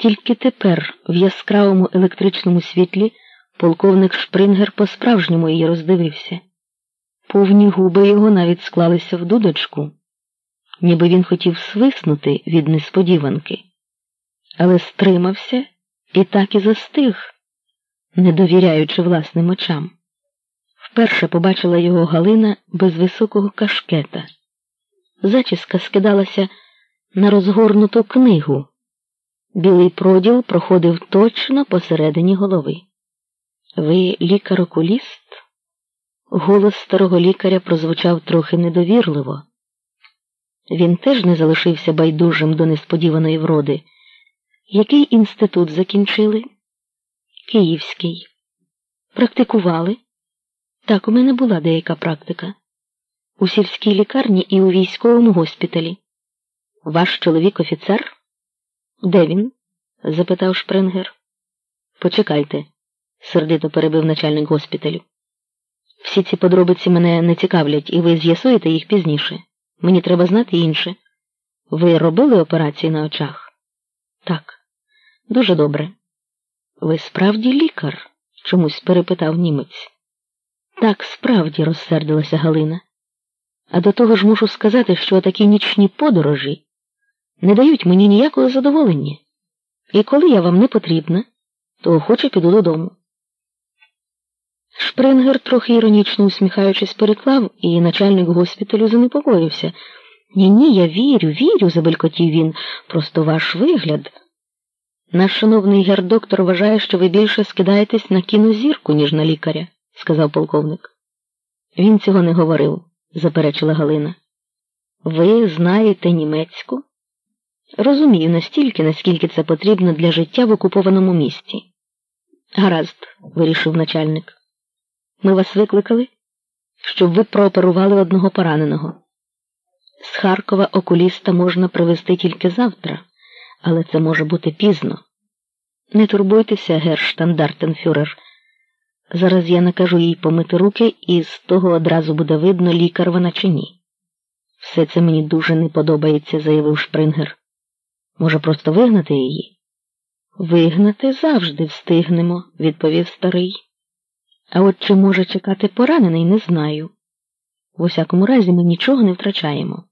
Тільки тепер, в яскравому електричному світлі, полковник Шпрингер по-справжньому її роздивився. Повні губи його навіть склалися в дудочку, ніби він хотів свиснути від несподіванки, але стримався і так і застиг, не довіряючи власним очам. Вперше побачила його Галина без високого кашкета. Зачіска скидалася на розгорнуту книгу. Білий проділ проходив точно посередині голови. Ви лікар-окуліст? Голос старого лікаря прозвучав трохи недовірливо. Він теж не залишився байдужим до несподіваної вроди. Який інститут закінчили? Київський. Практикували? Так, у мене була деяка практика. У сільській лікарні і у військовому госпіталі. Ваш чоловік офіцер? Де він? запитав Шпрингер. Почекайте, сердито перебив начальник госпіталю. Всі ці подробиці мене не цікавлять, і ви з'ясуєте їх пізніше. Мені треба знати інше. Ви робили операції на очах? Так, дуже добре. Ви справді лікар? чомусь перепитав німець. Так, справді, розсердилася Галина. А до того ж мушу сказати, що такі нічні подорожі не дають мені ніякого задоволення. І коли я вам не потрібна, то охоче піду додому. Шпрингер, трохи іронічно усміхаючись, переклав, і начальник госпіталю занепокоївся. Ні, ні, я вірю, вірю, забелькотів він, просто ваш вигляд. Наш шановний гердоктор вважає, що ви більше скидаєтесь на кінозірку, ніж на лікаря, сказав полковник. Він цього не говорив, заперечила Галина. Ви знаєте німецьку? Розумію настільки, наскільки це потрібно для життя в окупованому місті. Гаразд, вирішив начальник. Ми вас викликали, щоб ви прооперували одного пораненого. З Харкова окуліста можна привезти тільки завтра, але це може бути пізно. Не турбуйтеся, герштандартенфюрер. Зараз я накажу їй помити руки, і з того одразу буде видно, лікар вона чи ні. Все це мені дуже не подобається, заявив Шпрингер. Може, просто вигнати її? Вигнати завжди встигнемо, відповів старий. А от чи може чекати поранений, не знаю. В усякому разі, ми нічого не втрачаємо.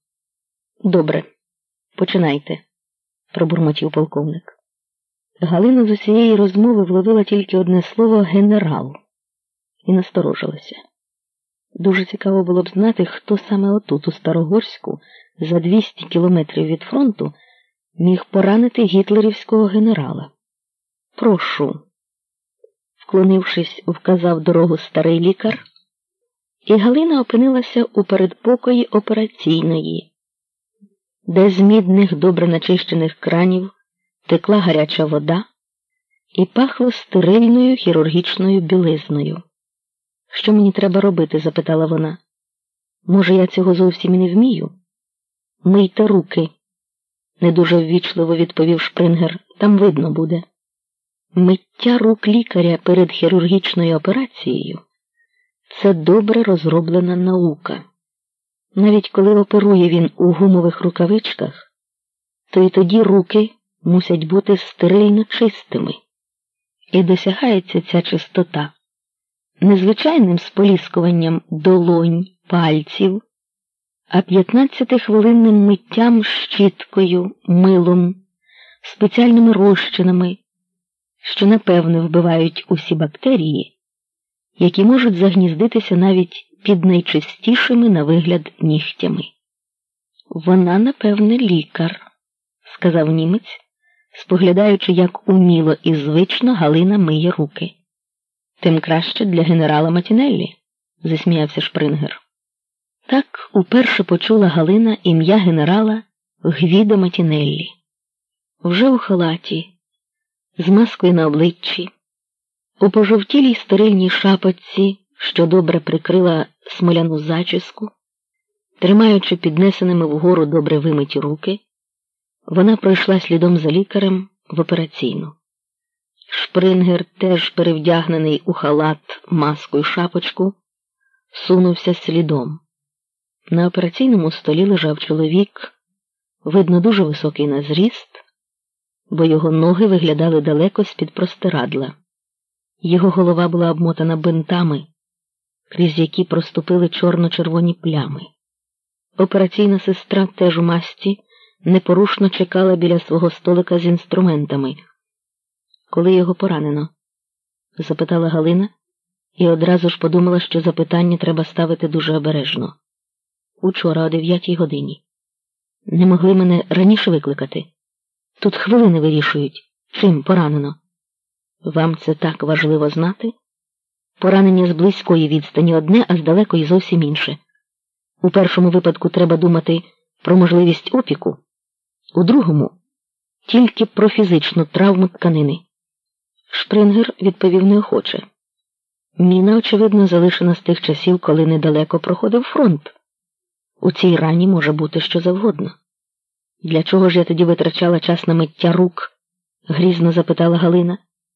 Добре, починайте, пробурмотів полковник. Галина з усієї розмови вловила тільки одне слово генерал і насторожилася. Дуже цікаво було б знати, хто саме отут, у Старогорську, за 200 кілометрів від фронту, міг поранити гітлерівського генерала. Прошу вклонившись, вказав дорогу старий лікар, і Галина опинилася у передпокої операційної, де з мідних добре начищених кранів текла гаряча вода і пахло стерильною хірургічною білизною. Що мені треба робити? запитала вона. Може, я цього зовсім і не вмію? Мийте руки, не дуже ввічливо відповів Шпрингер. Там видно буде. Миття рук лікаря перед хірургічною операцією це добре розроблена наука. Навіть коли оперує він у гумових рукавичках, то й тоді руки мусять бути стерильно чистими, і досягається ця чистота незвичайним споліскуванням долонь, пальців, а 15-хвилинним миттям щіткою, милом, спеціальними розчинами що напевне вбивають усі бактерії, які можуть загніздитися навіть під найчистішими на вигляд нігтями. Вона, напевне, лікар, сказав німець, споглядаючи, як уміло і звично Галина миє руки. Тим краще для генерала Матінеллі, засміявся Шпрингер. Так уперше почула Галина ім'я генерала Гвіда Матінеллі. Вже у халаті з маскою на обличчі, у пожовтілій стерильній шапочці, що добре прикрила смоляну зачіску, тримаючи піднесеними вгору добре вимиті руки, вона пройшла слідом за лікарем в операційну. Шпрингер, теж перевдягнений у халат, маску й шапочку, сунувся слідом. На операційному столі лежав чоловік, видно, дуже високий на зріст бо його ноги виглядали далеко з-під простирадла. Його голова була обмотана бинтами, крізь які проступили чорно-червоні плями. Операційна сестра теж у масті непорушно чекала біля свого столика з інструментами. Коли його поранено? запитала Галина і одразу ж подумала, що запитання треба ставити дуже обережно. Учора о дев'ятій годині. Не могли мене раніше викликати. Тут хвилини вирішують, чим поранено. Вам це так важливо знати? Поранення з близької відстані одне, а з далекої зовсім інше. У першому випадку треба думати про можливість опіку, у другому тільки про фізичну травму тканини. Шпрингер відповів неохоче. Міна, очевидно, залишена з тих часів, коли недалеко проходив фронт. У цій рані може бути що завгодно. Для чого ж я тоді витрачала час на миття рук? грізно запитала Галина.